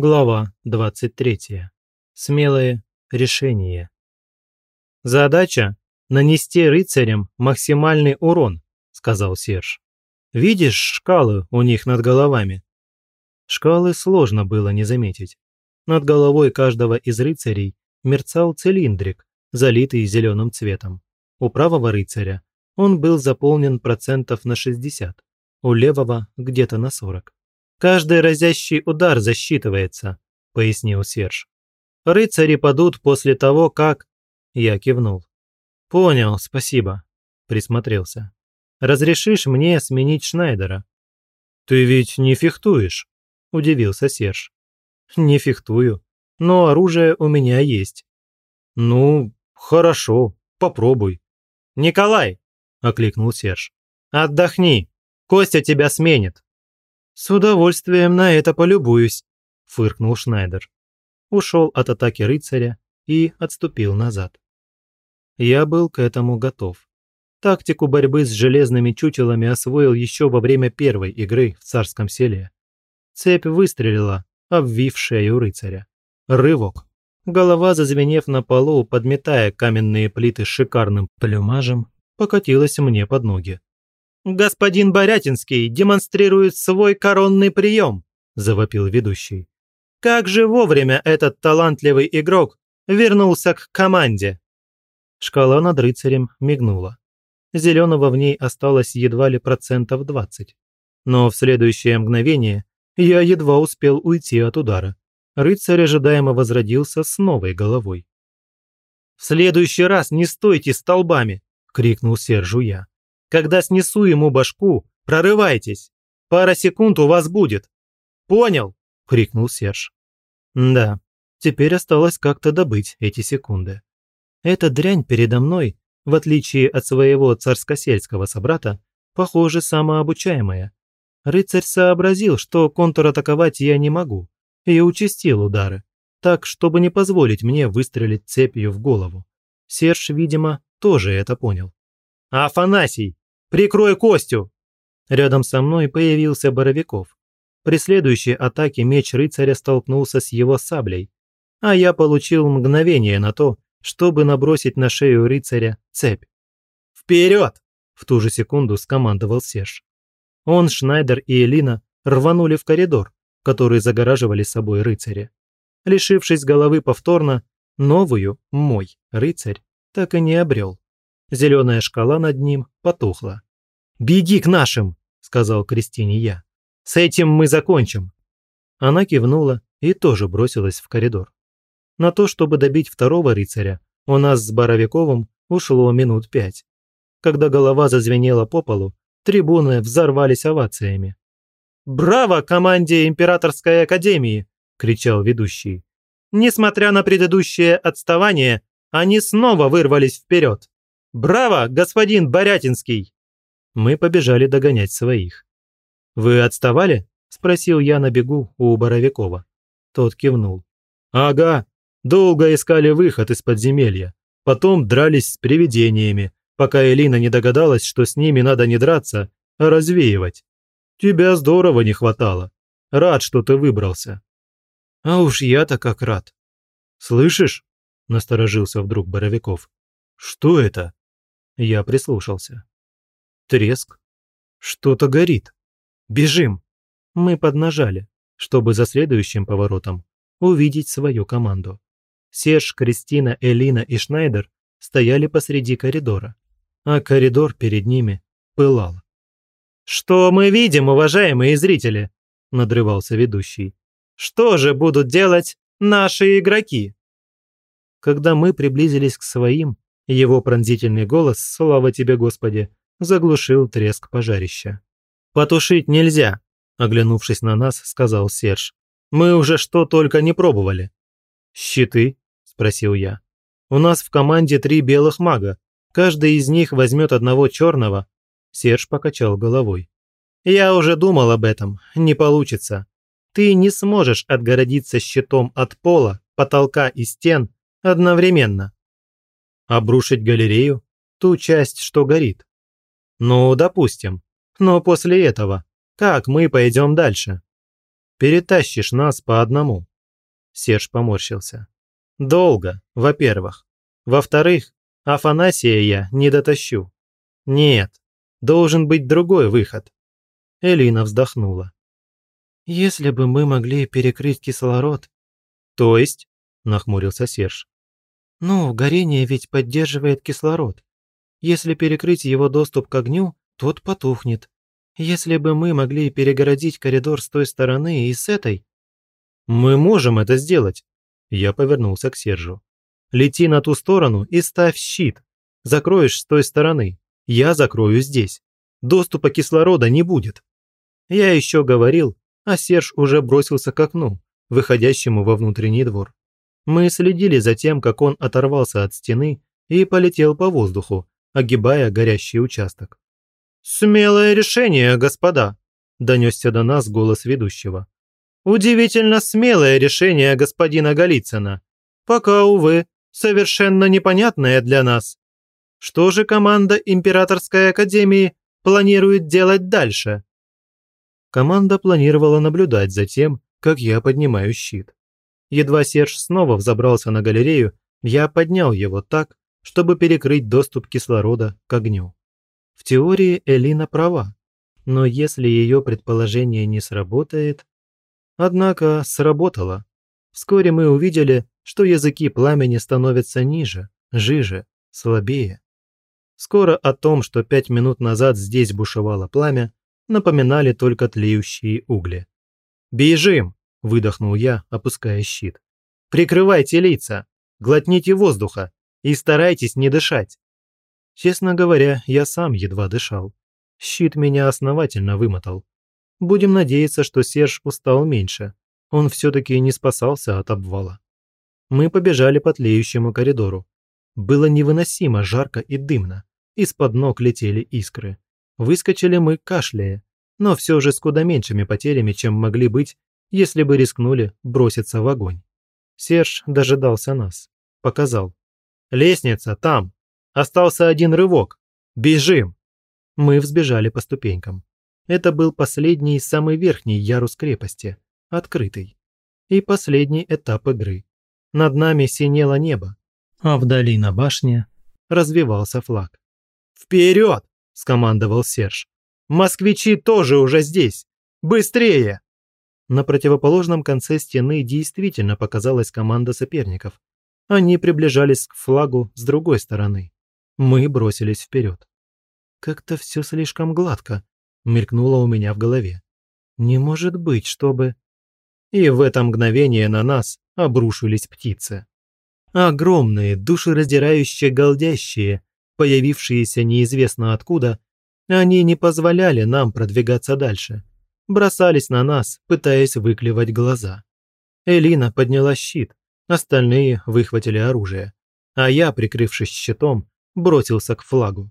Глава 23. Смелое решение. «Задача – нанести рыцарям максимальный урон», – сказал Серж. «Видишь шкалы у них над головами?» Шкалы сложно было не заметить. Над головой каждого из рыцарей мерцал цилиндрик, залитый зеленым цветом. У правого рыцаря он был заполнен процентов на 60, у левого – где-то на 40. «Каждый разящий удар засчитывается», – пояснил Серж. «Рыцари падут после того, как...» Я кивнул. «Понял, спасибо», – присмотрелся. «Разрешишь мне сменить Шнайдера?» «Ты ведь не фехтуешь?» – удивился Серж. «Не фехтую, но оружие у меня есть». «Ну, хорошо, попробуй». «Николай!» – окликнул Серж. «Отдохни, Костя тебя сменит». «С удовольствием на это полюбуюсь», – фыркнул Шнайдер. Ушел от атаки рыцаря и отступил назад. Я был к этому готов. Тактику борьбы с железными чучелами освоил еще во время первой игры в царском селе. Цепь выстрелила, обвив шею рыцаря. Рывок. Голова, зазвенев на полу, подметая каменные плиты шикарным плюмажем, покатилась мне под ноги. «Господин Борятинский демонстрирует свой коронный прием», – завопил ведущий. «Как же вовремя этот талантливый игрок вернулся к команде?» Шкала над рыцарем мигнула. Зеленого в ней осталось едва ли процентов 20. Но в следующее мгновение я едва успел уйти от удара. Рыцарь ожидаемо возродился с новой головой. «В следующий раз не стойте столбами!» – крикнул Сержу я. Когда снесу ему башку, прорывайтесь. Пара секунд у вас будет. Понял? крикнул Серж. Да, теперь осталось как-то добыть эти секунды. Эта дрянь передо мной, в отличие от своего царскосельского собрата, похоже, самообучаемая. Рыцарь сообразил, что контратаковать я не могу, и участил удары, так, чтобы не позволить мне выстрелить цепью в голову. Серж, видимо, тоже это понял. «Афанасий, прикрой Костю!» Рядом со мной появился Боровиков. При следующей атаке меч рыцаря столкнулся с его саблей, а я получил мгновение на то, чтобы набросить на шею рыцаря цепь. «Вперед!» – в ту же секунду скомандовал Серж. Он, Шнайдер и Элина рванули в коридор, который загораживали собой рыцари. Лишившись головы повторно, новую, мой, рыцарь, так и не обрел. Зеленая шкала над ним потухла. «Беги к нашим!» – сказал Кристине я. «С этим мы закончим!» Она кивнула и тоже бросилась в коридор. На то, чтобы добить второго рыцаря, у нас с Боровиковым ушло минут пять. Когда голова зазвенела по полу, трибуны взорвались овациями. «Браво команде Императорской Академии!» – кричал ведущий. Несмотря на предыдущее отставание, они снова вырвались вперед. «Браво, господин Борятинский!» Мы побежали догонять своих. «Вы отставали?» – спросил я на бегу у Боровикова. Тот кивнул. «Ага, долго искали выход из подземелья. Потом дрались с привидениями, пока Элина не догадалась, что с ними надо не драться, а развеивать. Тебя здорово не хватало. Рад, что ты выбрался». «А уж я-то как рад». «Слышишь?» – насторожился вдруг Боровиков. «Что это?» Я прислушался. Треск. Что-то горит. Бежим. Мы поднажали, чтобы за следующим поворотом увидеть свою команду. Серж, Кристина, Элина и Шнайдер стояли посреди коридора, а коридор перед ними пылал. «Что мы видим, уважаемые зрители?» – надрывался ведущий. «Что же будут делать наши игроки?» Когда мы приблизились к своим, его пронзительный голос, слава тебе, Господи, заглушил треск пожарища. «Потушить нельзя», – оглянувшись на нас, сказал Серж. «Мы уже что только не пробовали». «Щиты?» – спросил я. «У нас в команде три белых мага. Каждый из них возьмет одного черного». Серж покачал головой. «Я уже думал об этом. Не получится. Ты не сможешь отгородиться щитом от пола, потолка и стен одновременно. Обрушить галерею? Ту часть, что горит? Ну, допустим. Но после этого, как мы пойдем дальше? Перетащишь нас по одному. Серж поморщился. «Долго, во-первых. Во-вторых, Афанасия я не дотащу. Нет, должен быть другой выход». Элина вздохнула. «Если бы мы могли перекрыть кислород...» «То есть?» – нахмурился Серж. «Ну, горение ведь поддерживает кислород. Если перекрыть его доступ к огню, тот потухнет. Если бы мы могли перегородить коридор с той стороны и с этой...» «Мы можем это сделать!» Я повернулся к Сержу. «Лети на ту сторону и ставь щит. Закроешь с той стороны. Я закрою здесь. Доступа кислорода не будет». Я еще говорил, а Серж уже бросился к окну, выходящему во внутренний двор. Мы следили за тем, как он оторвался от стены и полетел по воздуху, огибая горящий участок. «Смелое решение, господа!» – донесся до нас голос ведущего. «Удивительно смелое решение господина Голицына. Пока, увы, совершенно непонятное для нас. Что же команда Императорской Академии планирует делать дальше?» Команда планировала наблюдать за тем, как я поднимаю щит. Едва Серж снова взобрался на галерею, я поднял его так, чтобы перекрыть доступ кислорода к огню. В теории Элина права, но если ее предположение не сработает... Однако сработало. Вскоре мы увидели, что языки пламени становятся ниже, жиже, слабее. Скоро о том, что пять минут назад здесь бушевало пламя, напоминали только тлеющие угли. «Бежим!» – выдохнул я, опуская щит. «Прикрывайте лица! Глотните воздуха! И старайтесь не дышать!» Честно говоря, я сам едва дышал. Щит меня основательно вымотал. Будем надеяться, что Серж устал меньше. Он все-таки не спасался от обвала. Мы побежали по тлеющему коридору. Было невыносимо жарко и дымно. Из-под ног летели искры. Выскочили мы кашляя, но все же с куда меньшими потерями, чем могли быть, если бы рискнули броситься в огонь. Серж дожидался нас. Показал. «Лестница там! Остался один рывок! Бежим!» Мы взбежали по ступенькам. Это был последний, самый верхний ярус крепости, открытый. И последний этап игры. Над нами синело небо, а вдали на башне развивался флаг. «Вперед!» – скомандовал Серж. «Москвичи тоже уже здесь! Быстрее!» На противоположном конце стены действительно показалась команда соперников. Они приближались к флагу с другой стороны. Мы бросились вперед. «Как-то все слишком гладко», – мелькнуло у меня в голове. «Не может быть, чтобы...» И в это мгновение на нас обрушились птицы. Огромные, душераздирающие, голдящие, появившиеся неизвестно откуда, они не позволяли нам продвигаться дальше. Бросались на нас, пытаясь выклевать глаза. Элина подняла щит, остальные выхватили оружие. А я, прикрывшись щитом, бросился к флагу.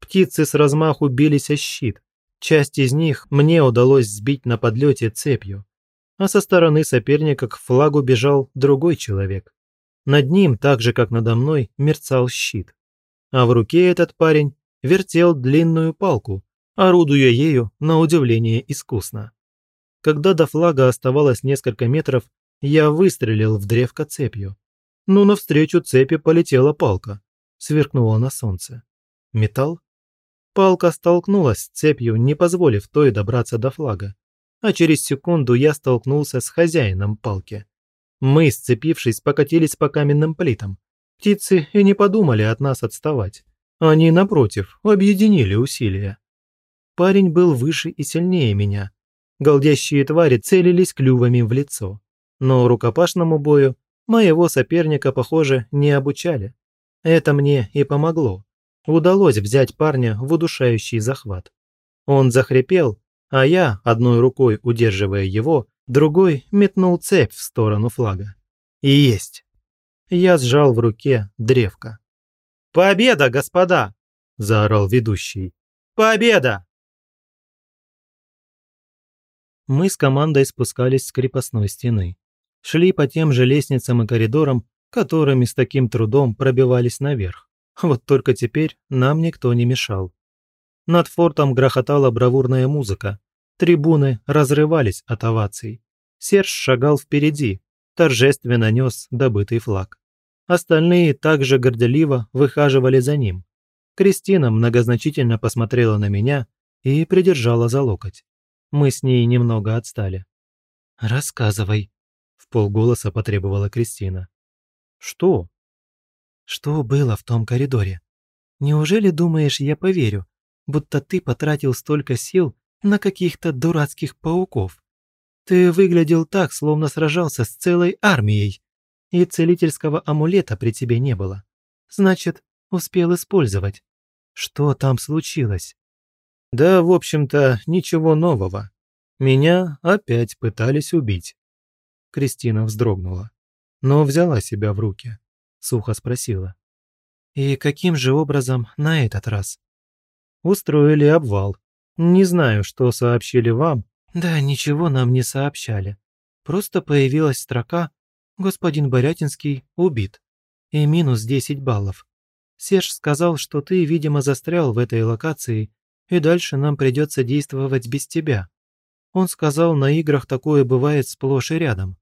Птицы с размаху бились о щит. Часть из них мне удалось сбить на подлете цепью. А со стороны соперника к флагу бежал другой человек. Над ним, так же как надо мной, мерцал щит а в руке этот парень вертел длинную палку, орудуя ею на удивление искусно. Когда до флага оставалось несколько метров, я выстрелил в древко цепью. Но навстречу цепи полетела палка, сверкнула на солнце. Металл? Палка столкнулась с цепью, не позволив той добраться до флага. А через секунду я столкнулся с хозяином палки. Мы, сцепившись, покатились по каменным плитам, Птицы и не подумали от нас отставать. Они, напротив, объединили усилия. Парень был выше и сильнее меня. Голдящие твари целились клювами в лицо. Но рукопашному бою моего соперника, похоже, не обучали. Это мне и помогло. Удалось взять парня в удушающий захват. Он захрипел, а я, одной рукой удерживая его, другой метнул цепь в сторону флага. И есть. Я сжал в руке древко. «Победа, господа!» – заорал ведущий. «Победа!» Мы с командой спускались с крепостной стены. Шли по тем же лестницам и коридорам, которыми с таким трудом пробивались наверх. Вот только теперь нам никто не мешал. Над фортом грохотала бравурная музыка. Трибуны разрывались от оваций. Серж шагал впереди, торжественно нес добытый флаг. Остальные также горделиво выхаживали за ним. Кристина многозначительно посмотрела на меня и придержала за локоть. Мы с ней немного отстали. «Рассказывай», – в полголоса потребовала Кристина. «Что?» «Что было в том коридоре? Неужели думаешь, я поверю, будто ты потратил столько сил на каких-то дурацких пауков? Ты выглядел так, словно сражался с целой армией, и целительского амулета при тебе не было. Значит, успел использовать. Что там случилось?» «Да, в общем-то, ничего нового. Меня опять пытались убить». Кристина вздрогнула, но взяла себя в руки. Сухо спросила. «И каким же образом на этот раз?» «Устроили обвал. Не знаю, что сообщили вам». «Да, ничего нам не сообщали. Просто появилась строка «Господин Борятинский убит» и минус 10 баллов. Серж сказал, что ты, видимо, застрял в этой локации, и дальше нам придется действовать без тебя. Он сказал, на играх такое бывает сплошь и рядом.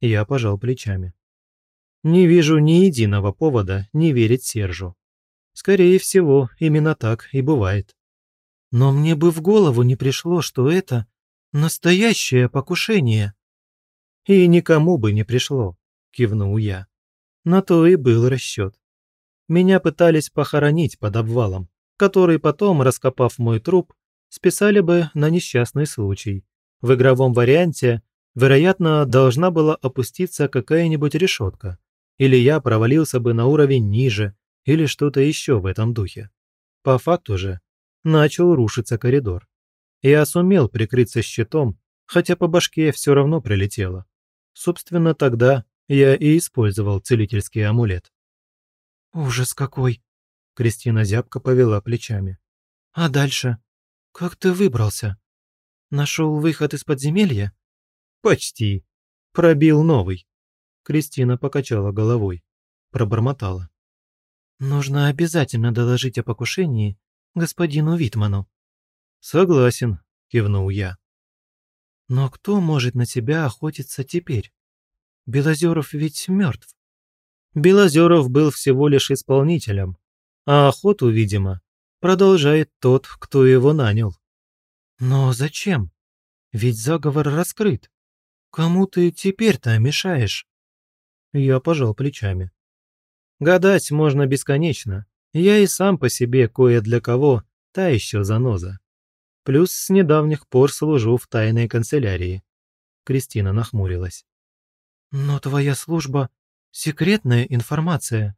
Я пожал плечами. Не вижу ни единого повода не верить Сержу. Скорее всего, именно так и бывает. Но мне бы в голову не пришло, что это настоящее покушение. И никому бы не пришло, кивнул я. На то и был расчет. Меня пытались похоронить под обвалом, который потом, раскопав мой труп, списали бы на несчастный случай. В игровом варианте, вероятно, должна была опуститься какая-нибудь решетка, или я провалился бы на уровень ниже, или что-то еще в этом духе. По факту же, начал рушиться коридор. Я сумел прикрыться щитом, хотя по башке все равно прилетело. Собственно, тогда я и использовал целительский амулет. «Ужас какой!» Кристина зябко повела плечами. «А дальше? Как ты выбрался? Нашел выход из подземелья?» «Почти. Пробил новый». Кристина покачала головой. Пробормотала. «Нужно обязательно доложить о покушении господину Витману». «Согласен», – кивнул я. «Но кто может на тебя охотиться теперь? Белозеров ведь мертв». Белозеров был всего лишь исполнителем, а охоту, видимо, продолжает тот, кто его нанял. Но зачем? Ведь заговор раскрыт. Кому ты теперь-то мешаешь? Я пожал плечами. Гадать можно бесконечно. Я и сам по себе кое для кого та еще заноза. Плюс с недавних пор служу в тайной канцелярии. Кристина нахмурилась. Но твоя служба – секретная информация.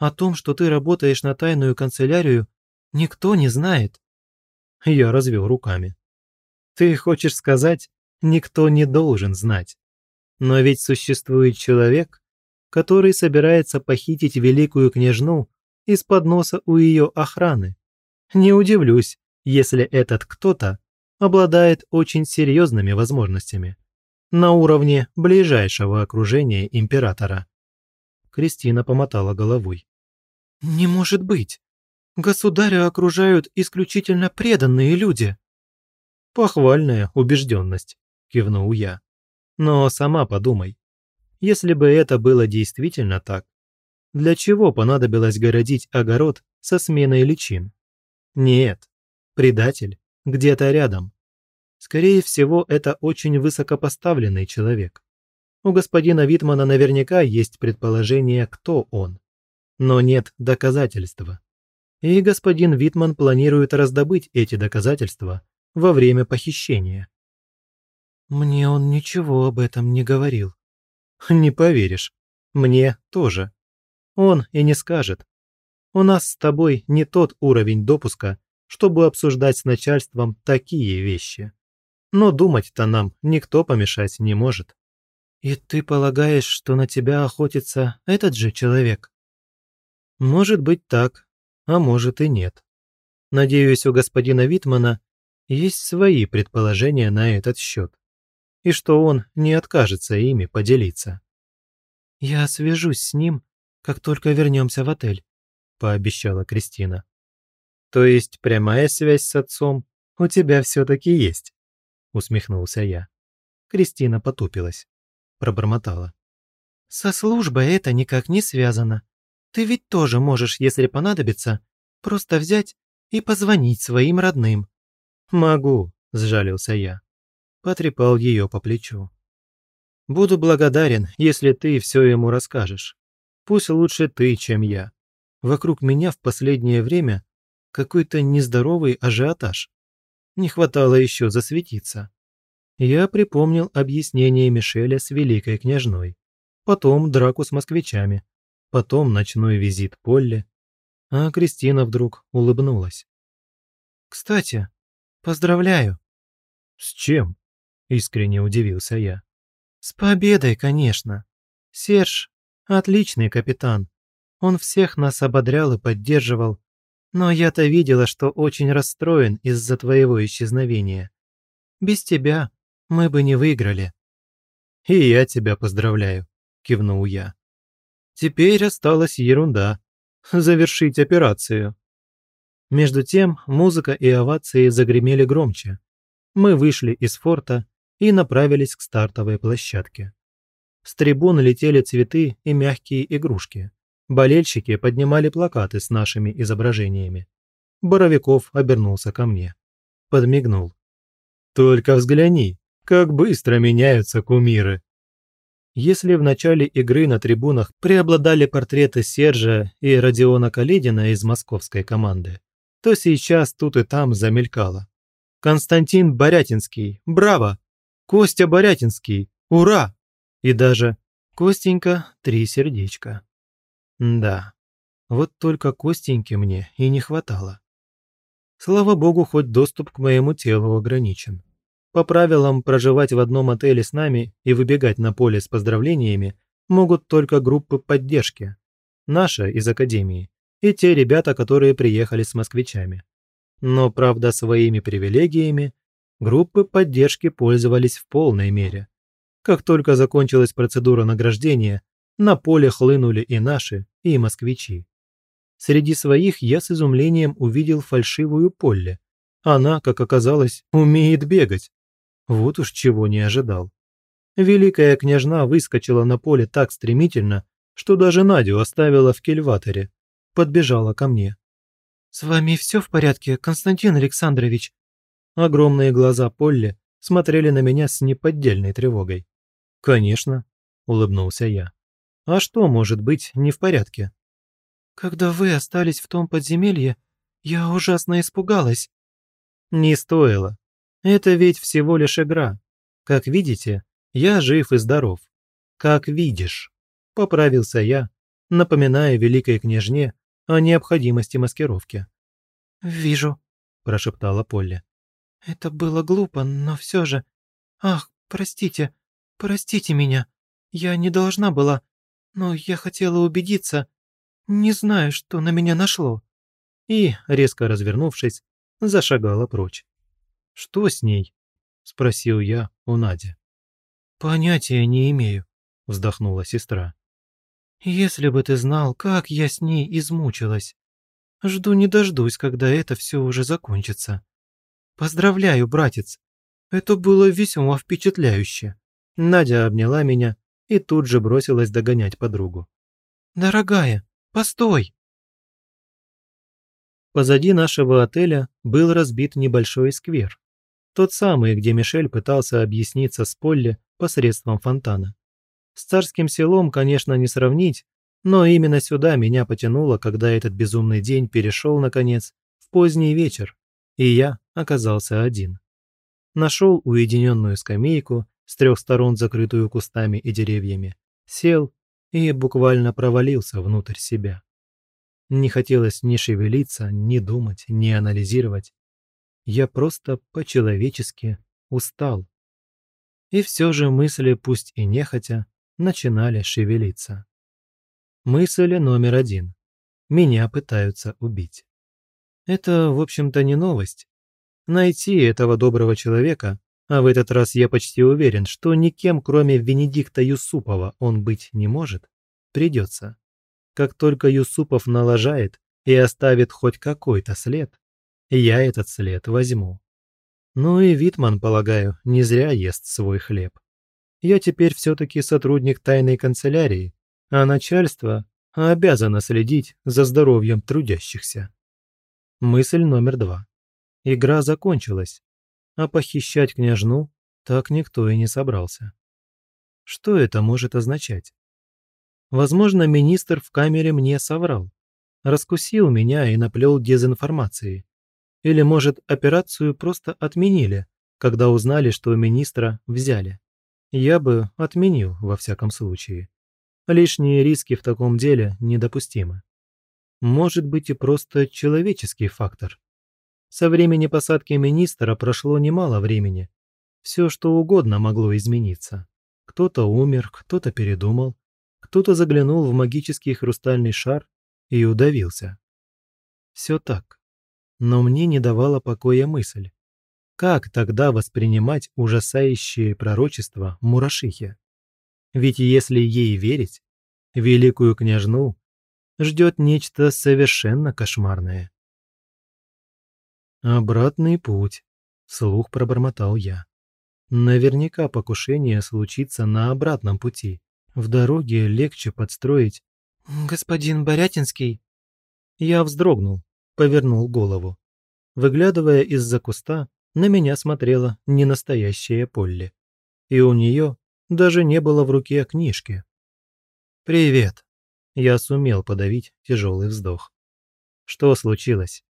О том, что ты работаешь на тайную канцелярию, никто не знает. Я развел руками. Ты хочешь сказать, никто не должен знать. Но ведь существует человек, который собирается похитить великую княжну из-под носа у ее охраны. Не удивлюсь, если этот кто-то обладает очень серьезными возможностями на уровне ближайшего окружения императора. Кристина помотала головой. «Не может быть! Государя окружают исключительно преданные люди!» «Похвальная убежденность», – кивнул я. «Но сама подумай, если бы это было действительно так, для чего понадобилось городить огород со сменой личин? Нет, предатель где-то рядом. Скорее всего, это очень высокопоставленный человек. У господина Витмана наверняка есть предположение, кто он. Но нет доказательства. И господин Витман планирует раздобыть эти доказательства во время похищения. Мне он ничего об этом не говорил. Не поверишь. Мне тоже. Он и не скажет. У нас с тобой не тот уровень допуска, чтобы обсуждать с начальством такие вещи. Но думать-то нам никто помешать не может. И ты полагаешь, что на тебя охотится этот же человек? Может быть так, а может и нет. Надеюсь, у господина Витмана есть свои предположения на этот счет, и что он не откажется ими поделиться. «Я свяжусь с ним, как только вернемся в отель», – пообещала Кристина. «То есть прямая связь с отцом у тебя все-таки есть?» – усмехнулся я. Кристина потупилась. пробормотала. «Со службой это никак не связано. Ты ведь тоже можешь, если понадобится, просто взять и позвонить своим родным». «Могу», – сжалился я. Потрепал ее по плечу. «Буду благодарен, если ты все ему расскажешь. Пусть лучше ты, чем я. Вокруг меня в последнее время какой-то нездоровый ажиотаж. Не хватало еще засветиться. Я припомнил объяснение Мишеля с великой княжной. Потом драку с москвичами. Потом ночной визит Полли. А Кристина вдруг улыбнулась. «Кстати, поздравляю». «С чем?» – искренне удивился я. «С победой, конечно. Серж – отличный капитан. Он всех нас ободрял и поддерживал. Но я-то видела, что очень расстроен из-за твоего исчезновения. Без тебя мы бы не выиграли». «И я тебя поздравляю», – кивнул я. «Теперь осталась ерунда. Завершить операцию». Между тем музыка и овации загремели громче. Мы вышли из форта и направились к стартовой площадке. С трибун летели цветы и мягкие игрушки. Болельщики поднимали плакаты с нашими изображениями. Боровиков обернулся ко мне. Подмигнул. «Только взгляни, как быстро меняются кумиры!» Если в начале игры на трибунах преобладали портреты Сержа и Родиона Каледина из московской команды, то сейчас тут и там замелькало. Константин Борятинский, браво! Костя Борятинский, ура! И даже Костенька, три сердечка. Да, вот только Костеньки мне и не хватало. Слава богу, хоть доступ к моему телу ограничен. По правилам, проживать в одном отеле с нами и выбегать на поле с поздравлениями могут только группы поддержки. Наша из Академии и те ребята, которые приехали с москвичами. Но, правда, своими привилегиями группы поддержки пользовались в полной мере. Как только закончилась процедура награждения, на поле хлынули и наши, и москвичи. Среди своих я с изумлением увидел фальшивую Полли. Она, как оказалось, умеет бегать. Вот уж чего не ожидал. Великая княжна выскочила на поле так стремительно, что даже Надю оставила в кельваторе. Подбежала ко мне. «С вами все в порядке, Константин Александрович?» Огромные глаза Полли смотрели на меня с неподдельной тревогой. «Конечно», – улыбнулся я. А что может быть не в порядке? Когда вы остались в том подземелье, я ужасно испугалась. Не стоило. Это ведь всего лишь игра. Как видите, я жив и здоров. Как видишь. Поправился я, напоминая великой княжне о необходимости маскировки. «Вижу», – прошептала Полли. «Это было глупо, но все же... Ах, простите, простите меня. Я не должна была но я хотела убедиться. Не знаю, что на меня нашло». И, резко развернувшись, зашагала прочь. «Что с ней?» – спросил я у Нади. «Понятия не имею», – вздохнула сестра. «Если бы ты знал, как я с ней измучилась. Жду не дождусь, когда это все уже закончится. Поздравляю, братец. Это было весьма впечатляюще». Надя обняла меня и тут же бросилась догонять подругу. «Дорогая, постой!» Позади нашего отеля был разбит небольшой сквер. Тот самый, где Мишель пытался объясниться с Полли посредством фонтана. С царским селом, конечно, не сравнить, но именно сюда меня потянуло, когда этот безумный день перешел, наконец, в поздний вечер, и я оказался один. Нашел уединенную скамейку с трех сторон закрытую кустами и деревьями, сел и буквально провалился внутрь себя. Не хотелось ни шевелиться, ни думать, ни анализировать. Я просто по-человечески устал. И все же мысли, пусть и нехотя, начинали шевелиться. Мысль номер один. Меня пытаются убить. Это, в общем-то, не новость. Найти этого доброго человека а в этот раз я почти уверен, что никем, кроме Венедикта Юсупова, он быть не может, придется. Как только Юсупов налажает и оставит хоть какой-то след, я этот след возьму. Ну и Витман, полагаю, не зря ест свой хлеб. Я теперь все-таки сотрудник тайной канцелярии, а начальство обязано следить за здоровьем трудящихся. Мысль номер два. Игра закончилась, а похищать княжну так никто и не собрался. Что это может означать? Возможно, министр в камере мне соврал. Раскусил меня и наплел дезинформации. Или, может, операцию просто отменили, когда узнали, что министра взяли. Я бы отменил, во всяком случае. Лишние риски в таком деле недопустимы. Может быть и просто человеческий фактор. Со времени посадки министра прошло немало времени. Все, что угодно могло измениться. Кто-то умер, кто-то передумал, кто-то заглянул в магический хрустальный шар и удавился. Все так. Но мне не давала покоя мысль. Как тогда воспринимать ужасающие пророчества Мурашихи? Ведь если ей верить, великую княжну ждет нечто совершенно кошмарное. «Обратный путь», – вслух пробормотал я. «Наверняка покушение случится на обратном пути. В дороге легче подстроить...» «Господин Борятинский?» Я вздрогнул, повернул голову. Выглядывая из-за куста, на меня смотрела ненастоящая Полли. И у нее даже не было в руке книжки. «Привет!» Я сумел подавить тяжелый вздох. «Что случилось?»